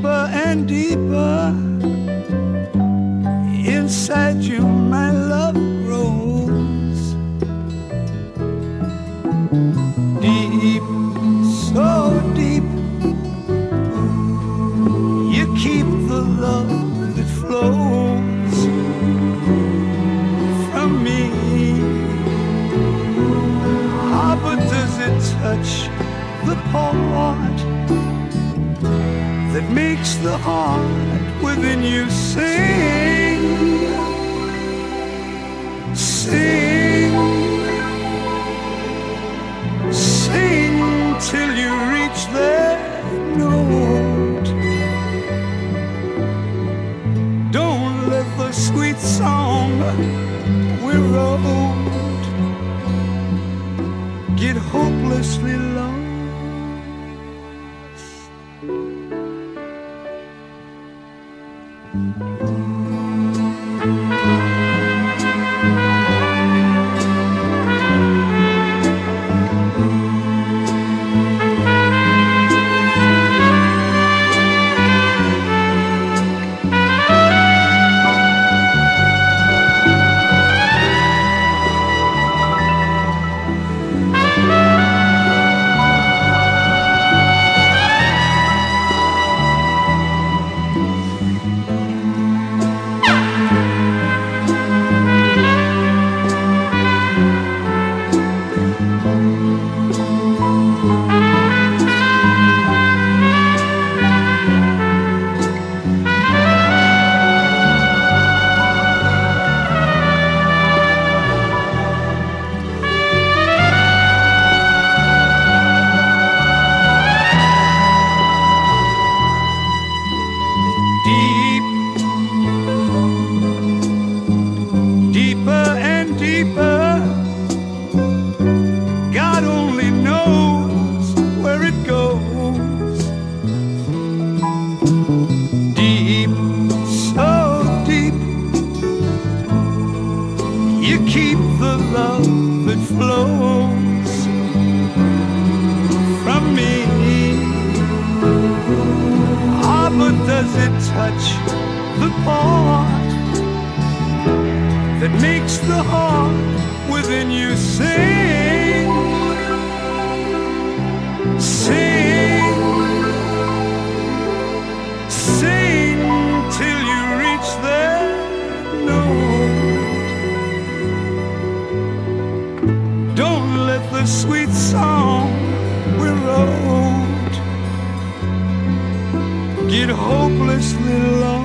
and deeper inside you, my love grows deep, so deep. You keep the love that flows from me. Ah, but does it touch the part that makes the heart within you sing? Sing, sing till you reach that note. Don't let the sweet song we wrote get hopelessly lost. Deep, flows from me. Ah, but does it touch the part that makes the heart within you? Sing, hopelessly lost.